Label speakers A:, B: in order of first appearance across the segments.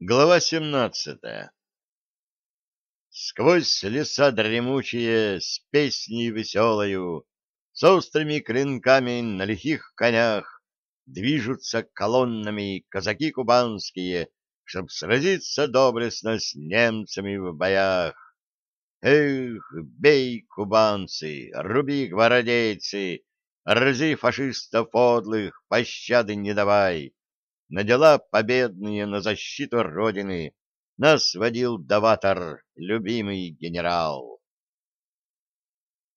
A: Глава семнадцатая Сквозь леса дремучие, с песней веселою, С острыми клинками на лихих конях Движутся колоннами казаки кубанские, Чтоб сразиться доблестно с немцами в боях. Эх, бей, кубанцы, руби, гвардейцы, Рази фашистов подлых, пощады не давай! На дела победные, на защиту Родины нас водил даватор, любимый генерал.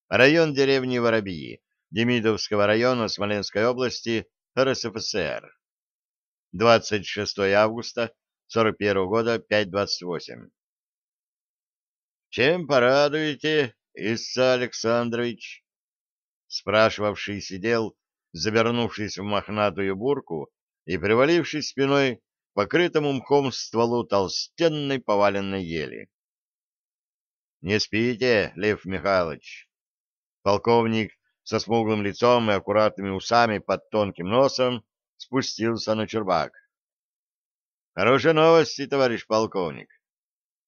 A: Район деревни Воробьи, Демидовского района Смоленской области, РСФСР. 26 августа 41 года, 5.28. «Чем порадуете, Исса Александрович?» Спрашивавший сидел, завернувшись в мохнатую бурку, и привалившись спиной к покрытому мхом стволу толстенной поваленной ели. — Не спите, Лев Михайлович? Полковник со смуглым лицом и аккуратными усами под тонким носом спустился на чурбак. — Хорошие новости, товарищ полковник.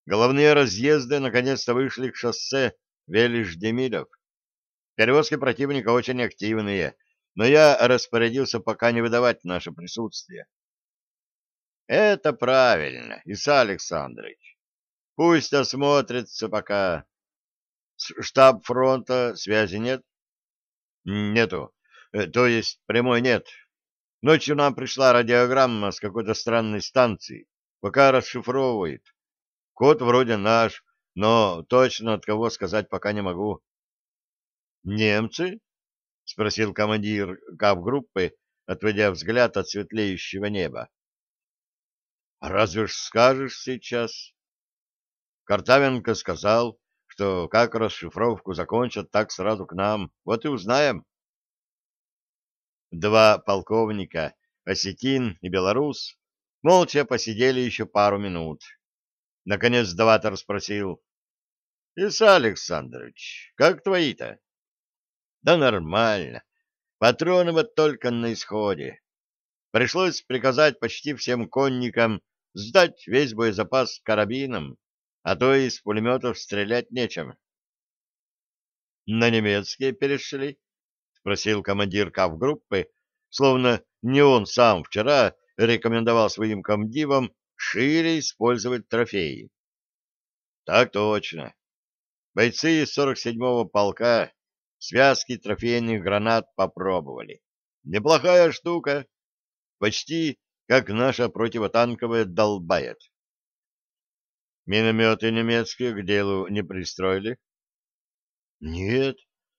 A: Головные разъезды наконец-то вышли к шоссе Велиш-Демидов. Перевозки противника очень активные, но я распорядился пока не выдавать наше присутствие. Это правильно, Иса Александрович. Пусть осмотрится пока. Штаб фронта связи нет? Нету. Э, то есть прямой нет. Ночью нам пришла радиограмма с какой-то странной станции. Пока расшифровывает. Код вроде наш, но точно от кого сказать пока не могу. Немцы? — спросил командир кап-группы, отводя взгляд от светлеющего неба. — Разве ж скажешь сейчас? Картавенко сказал, что как расшифровку закончат, так сразу к нам. Вот и узнаем. Два полковника, осетин и белорус, молча посидели еще пару минут. Наконец Даватор спросил. — Иса Александрович, как твои-то? Да нормально. Патроны вот только на исходе. Пришлось приказать почти всем конникам сдать весь боезапас карабином, а то из пулеметов стрелять нечем. — На немецкие перешли? — спросил командир кавгруппы, словно не он сам вчера рекомендовал своим комдивам шире использовать трофеи. — Так точно. Бойцы из 47-го полка связки трофейных гранат попробовали. Неплохая штука, почти как наша противотанковая долбает. Минометы немецкие к делу не пристроили? Нет,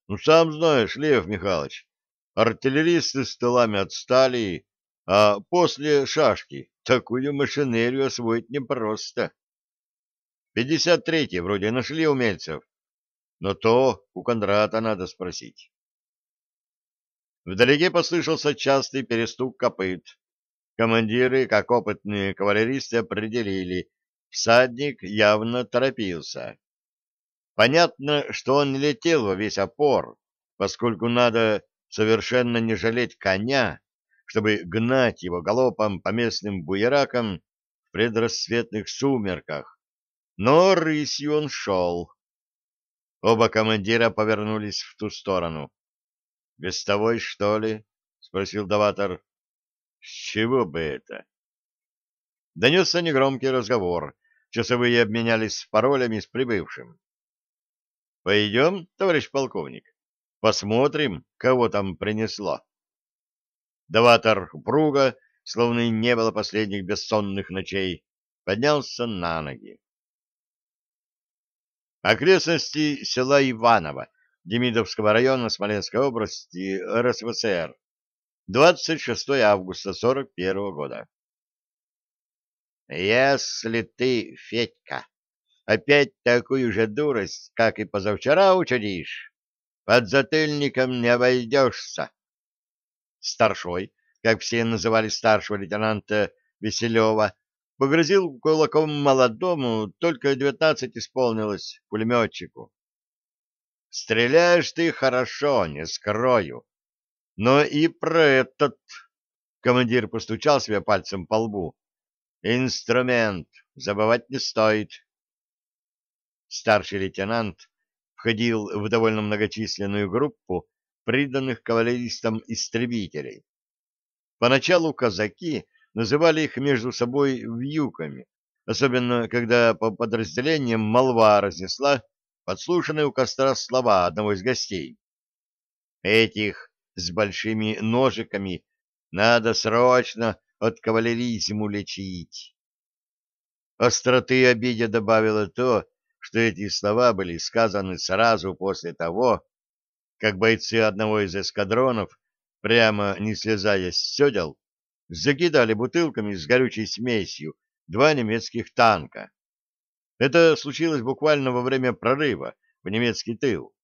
A: ну сам знаешь, Лев Михайлович, артиллеристы с тылами отстали, а после шашки такую машинерию освоить непросто. Пятьдесят третий вроде нашли умельцев, но то у Кондрата надо спросить. Вдалеке послышался частый перестук копыт. Командиры, как опытные кавалеристы, определили, всадник явно торопился. Понятно, что он не летел во весь опор, поскольку надо совершенно не жалеть коня, чтобы гнать его галопом по местным буеракам в предрассветных сумерках. Но рысью он шел, Оба командира повернулись в ту сторону. — Вестовой, что ли? — спросил Даватор. — С чего бы это? Донесся негромкий разговор. Часовые обменялись паролями с прибывшим. — Пойдем, товарищ полковник, посмотрим, кого там принесло. Даватор упруга, словно и не было последних бессонных ночей, поднялся на ноги. Окрестности села Иваново Демидовского района Смоленской области РСФСР. 26 августа 41 года. Если ты, Федька, опять такую же дурость, как и позавчера учудишь, под затыльником не обойдешься. Старшой, как все называли старшего лейтенанта Веселева, погрозил кулаком молодому, только девятнадцать исполнилось пулеметчику. Стреляешь ты хорошо, не скрою. Но и про этот... Командир постучал себе пальцем по лбу. Инструмент забывать не стоит. Старший лейтенант входил в довольно многочисленную группу приданных кавалеристам-истребителей. Поначалу казаки называли их между собой вьюками, особенно когда по подразделениям молва разнесла подслушанные у костра слова одного из гостей. Этих с большими ножиками надо срочно от кавалеризму лечить. Остроты обиде добавило то, что эти слова были сказаны сразу после того, как бойцы одного из эскадронов, прямо не слезая с седел, закидали бутылками с горючей смесью два немецких танка. Это случилось буквально во время прорыва в немецкий тыл.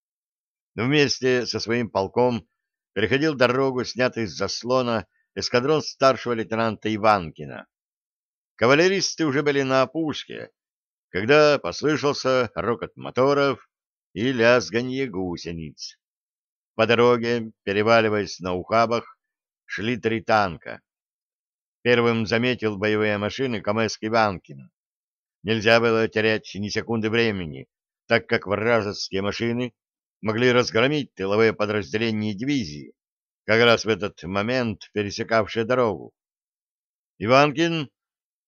A: Вместе со своим полком переходил дорогу, снятый с заслона, эскадрон старшего лейтенанта Иванкина. Кавалеристы уже были на опушке, когда послышался рокот моторов и лязганье гусениц. По дороге, переваливаясь на ухабах, шли три танка. Первым заметил боевые машины КМС Иванкин. Нельзя было терять ни секунды времени, так как вражеские машины могли разгромить тыловые подразделения дивизии, как раз в этот момент пересекавшие дорогу. Иванкин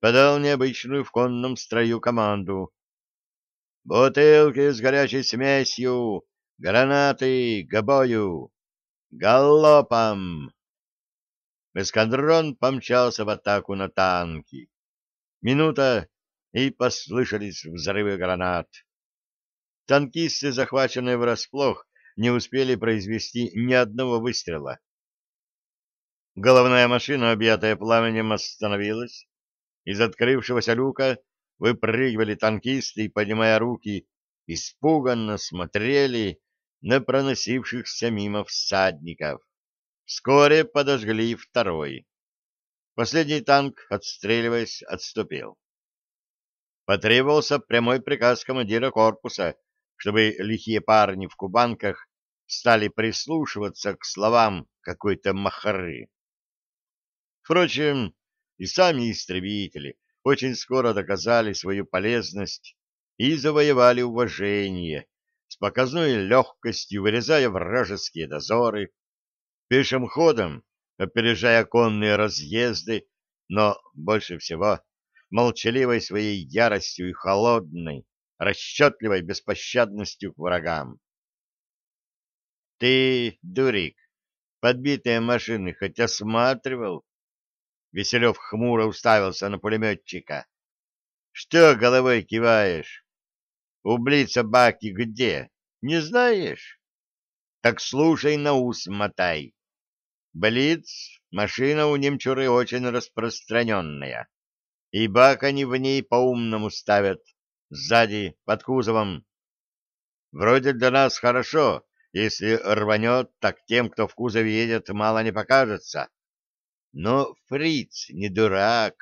A: подал необычную в конном строю команду. «Бутылки с горячей смесью! Гранаты! К бою! Галопом!» Эскадрон помчался в атаку на танки. Минута, и послышались взрывы гранат. Танкисты, захваченные врасплох, не успели произвести ни одного выстрела. Головная машина, объятая пламенем, остановилась. Из открывшегося люка выпрыгивали танкисты поднимая руки, испуганно смотрели на проносившихся мимо всадников. Вскоре подожгли второй. Последний танк, отстреливаясь, отступил. Потребовался прямой приказ командира корпуса, чтобы лихие парни в кубанках стали прислушиваться к словам какой-то махары. Впрочем, и сами истребители очень скоро доказали свою полезность и завоевали уважение, с показной легкостью вырезая вражеские дозоры, пешим ходом опережая конные разъезды, но больше всего молчаливой своей яростью и холодной, расчетливой беспощадностью к врагам. «Ты, дурик, подбитые машины хоть осматривал?» Веселев хмуро уставился на пулеметчика. «Что головой киваешь? Ублица баки где? Не знаешь? Так слушай на ус мотай. Блиц — машина у немчуры очень распространенная, и бак они в ней по-умному ставят, сзади, под кузовом. Вроде для нас хорошо, если рванет, так тем, кто в кузове едет, мало не покажется. Но фриц не дурак.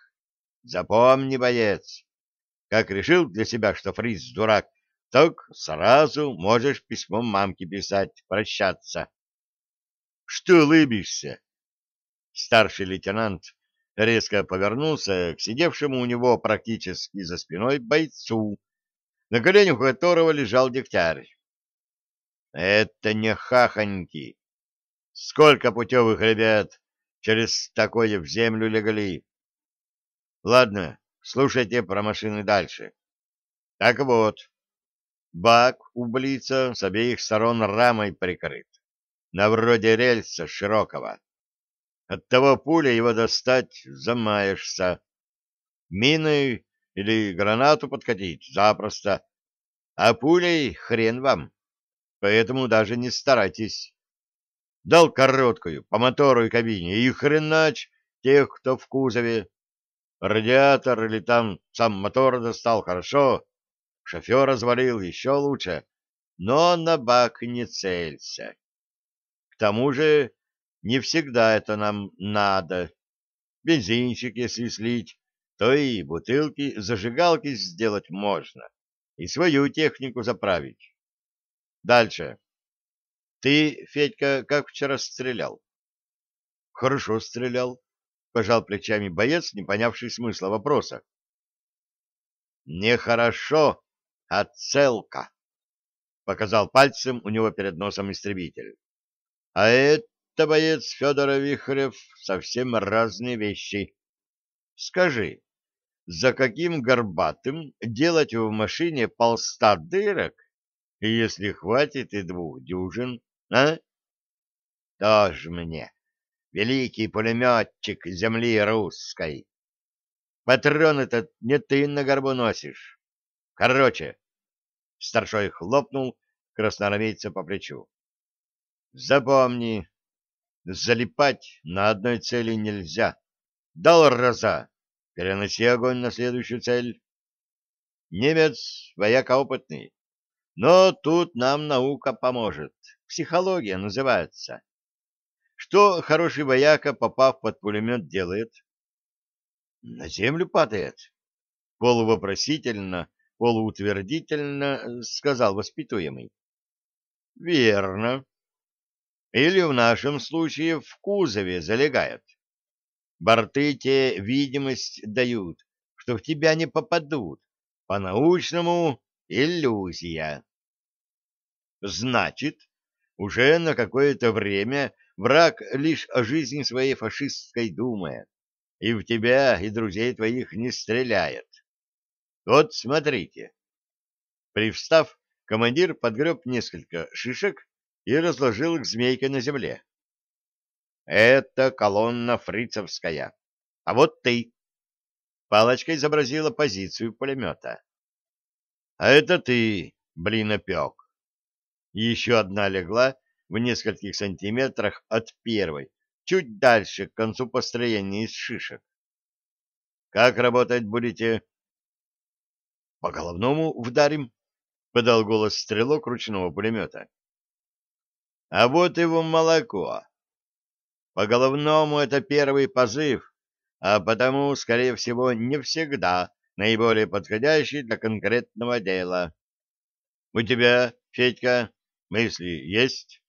A: Запомни, боец. Как решил для себя, что фриц дурак, так сразу можешь письмом мамке писать, прощаться. Что улыбишься? Старший лейтенант резко повернулся к сидевшему у него практически за спиной бойцу, на коленях которого лежал дегтярь. Это не хахоньки. Сколько путевых ребят через такое в землю легли. Ладно, слушайте про машины дальше. Так вот, бак у Блица с обеих сторон рамой прикрыт на вроде рельса широкого. От того пуля его достать замаешься. Мины или гранату подкатить запросто, а пулей хрен вам, поэтому даже не старайтесь. Дал короткую по мотору и кабине, и хренач тех, кто в кузове. Радиатор или там сам мотор достал хорошо, шофер развалил еще лучше, но на бак не целься тому же не всегда это нам надо. Бензинчик, если слить, то и бутылки, зажигалки сделать можно, и свою технику заправить. Дальше. Ты, Федька, как вчера стрелял? Хорошо стрелял. — пожал плечами боец, не понявший смысла вопроса. «Нехорошо, а целка», — показал пальцем у него перед носом истребитель. «А это, боец Федор Вихрев, совсем разные вещи. Скажи, за каким горбатым делать в машине полста дырок, если хватит и двух дюжин, а? Тоже мне, великий пулеметчик земли русской. Патроны-то не ты на горбу носишь. Короче, старшой хлопнул красноармейца по плечу. Запомни, залипать на одной цели нельзя. Дал раза, переноси огонь на следующую цель. Немец, вояка опытный, но тут нам наука поможет. Психология называется. Что хороший вояка, попав под пулемет, делает? На землю падает. Полувопросительно, полуутвердительно сказал воспитуемый. Верно. Или в нашем случае в кузове залегает. Борты те видимость дают, что в тебя не попадут. По-научному иллюзия. Значит, уже на какое-то время враг лишь о жизни своей фашистской думает, и в тебя и друзей твоих не стреляет. Вот смотрите. Привстав, командир подгреб несколько шишек и разложил их змейкой на земле. Это колонна фрицевская. А вот ты. Палочка изобразила позицию пулемета. А это ты, блин, опек. Еще одна легла в нескольких сантиметрах от первой, чуть дальше, к концу построения из шишек. Как работать будете? По головному вдарим, подал голос стрелок ручного пулемета. А вот его молоко. По головному это первый позыв, а потому, скорее всего, не всегда наиболее подходящий для конкретного дела. У тебя, Федька, мысли есть?